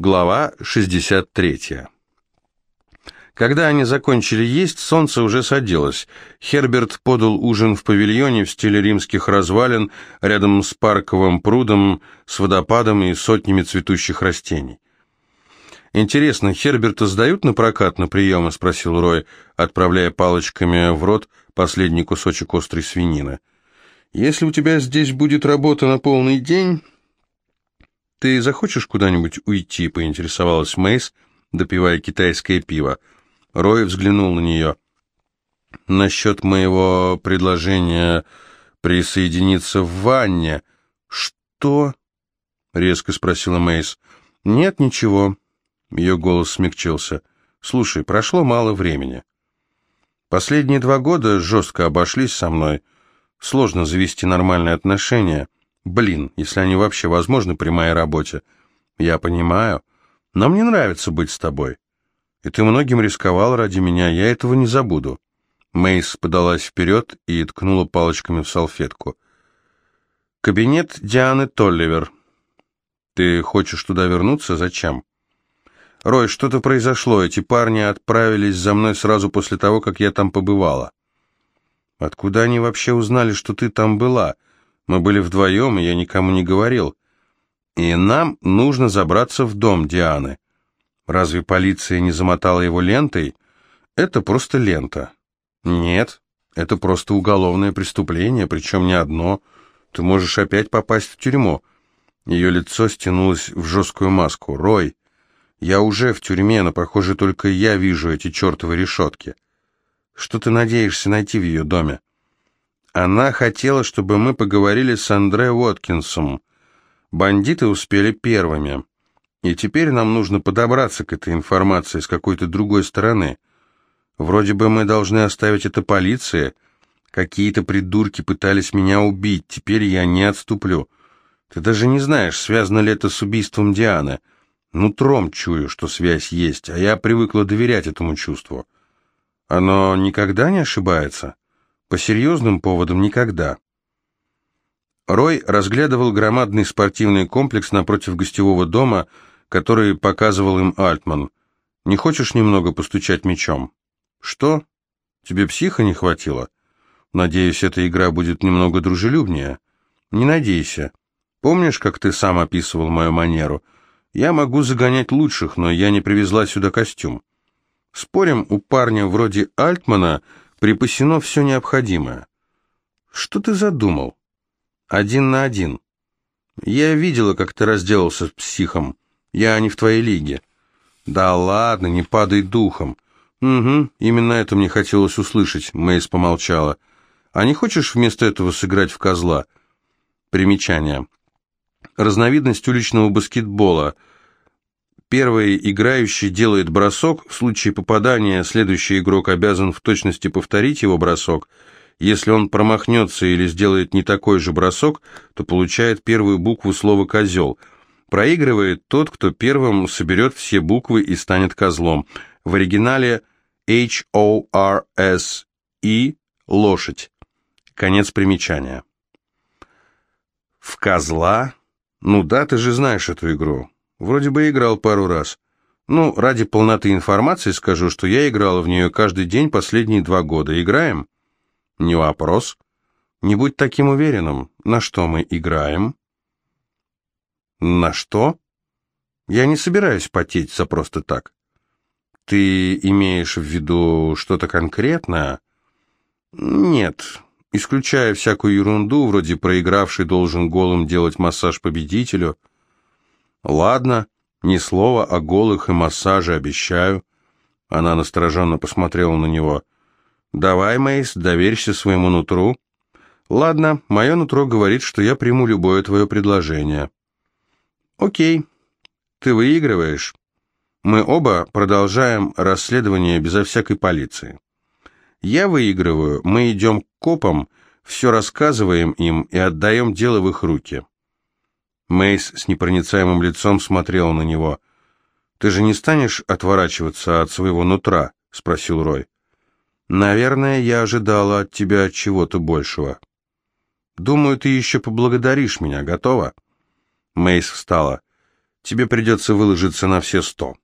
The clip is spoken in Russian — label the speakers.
Speaker 1: Глава 63. Когда они закончили есть, солнце уже садилось. Херберт подал ужин в павильоне в стиле римских развалин, рядом с парковым прудом, с водопадом и сотнями цветущих растений. «Интересно, Херберта сдают на прокат на приемы?» — спросил Рой, отправляя палочками в рот последний кусочек острой свинины. «Если у тебя здесь будет работа на полный день...» «Ты захочешь куда-нибудь уйти?» — поинтересовалась Мейс, допивая китайское пиво. Рой взглянул на нее. «Насчет моего предложения присоединиться в ванне...» «Что?» — резко спросила Мейс. «Нет, ничего». Ее голос смягчился. «Слушай, прошло мало времени. Последние два года жестко обошлись со мной. Сложно завести нормальные отношения». Блин, если они вообще возможны при моей работе. Я понимаю, но мне нравится быть с тобой. И ты многим рисковал ради меня, я этого не забуду. Мейс подалась вперед и ткнула палочками в салфетку. Кабинет Дианы Толливер. Ты хочешь туда вернуться? Зачем? Рой, что-то произошло. Эти парни отправились за мной сразу после того, как я там побывала. Откуда они вообще узнали, что ты там была? — мы были вдвоем, и я никому не говорил. И нам нужно забраться в дом Дианы. Разве полиция не замотала его лентой? Это просто лента. Нет, это просто уголовное преступление, причем не одно. Ты можешь опять попасть в тюрьму. Ее лицо стянулось в жесткую маску. Рой, я уже в тюрьме, но, похоже, только я вижу эти чертовы решетки. Что ты надеешься найти в ее доме? Она хотела, чтобы мы поговорили с Андре Уоткинсом. Бандиты успели первыми. И теперь нам нужно подобраться к этой информации с какой-то другой стороны. Вроде бы мы должны оставить это полиции. Какие-то придурки пытались меня убить, теперь я не отступлю. Ты даже не знаешь, связано ли это с убийством Дианы. Нутром чую, что связь есть, а я привыкла доверять этому чувству. Оно никогда не ошибается?» По серьезным поводам никогда. Рой разглядывал громадный спортивный комплекс напротив гостевого дома, который показывал им Альтман. «Не хочешь немного постучать мячом?» «Что? Тебе психа не хватило?» «Надеюсь, эта игра будет немного дружелюбнее?» «Не надейся. Помнишь, как ты сам описывал мою манеру? Я могу загонять лучших, но я не привезла сюда костюм. Спорим, у парня вроде Альтмана припасено все необходимое. Что ты задумал? Один на один. Я видела, как ты разделался с психом. Я не в твоей лиге. Да ладно, не падай духом. Угу, именно это мне хотелось услышать, Мэйс помолчала. А не хочешь вместо этого сыграть в козла? Примечание. Разновидность уличного баскетбола – Первый играющий делает бросок, в случае попадания следующий игрок обязан в точности повторить его бросок. Если он промахнется или сделает не такой же бросок, то получает первую букву слова «козел». Проигрывает тот, кто первым соберет все буквы и станет козлом. В оригинале H-O-R-S-E – лошадь. Конец примечания. В козла? Ну да, ты же знаешь эту игру. Вроде бы играл пару раз. Ну, ради полноты информации скажу, что я играла в нее каждый день последние два года. Играем? Не вопрос. Не будь таким уверенным. На что мы играем? На что? Я не собираюсь потеть за просто так. Ты имеешь в виду что-то конкретное? Нет, исключая всякую ерунду, вроде проигравший должен голым делать массаж победителю – «Ладно, ни слова о голых и массаже, обещаю». Она настороженно посмотрела на него. «Давай, Мейс, доверься своему нутру». «Ладно, мое нутро говорит, что я приму любое твое предложение». «Окей, ты выигрываешь. Мы оба продолжаем расследование безо всякой полиции. Я выигрываю, мы идем к копам, все рассказываем им и отдаем дело в их руки». Мейс с непроницаемым лицом смотрела на него. «Ты же не станешь отворачиваться от своего нутра?» — спросил Рой. «Наверное, я ожидала от тебя чего-то большего. Думаю, ты еще поблагодаришь меня. Готова?» Мейс встала. Тебе придется выложиться на все сто».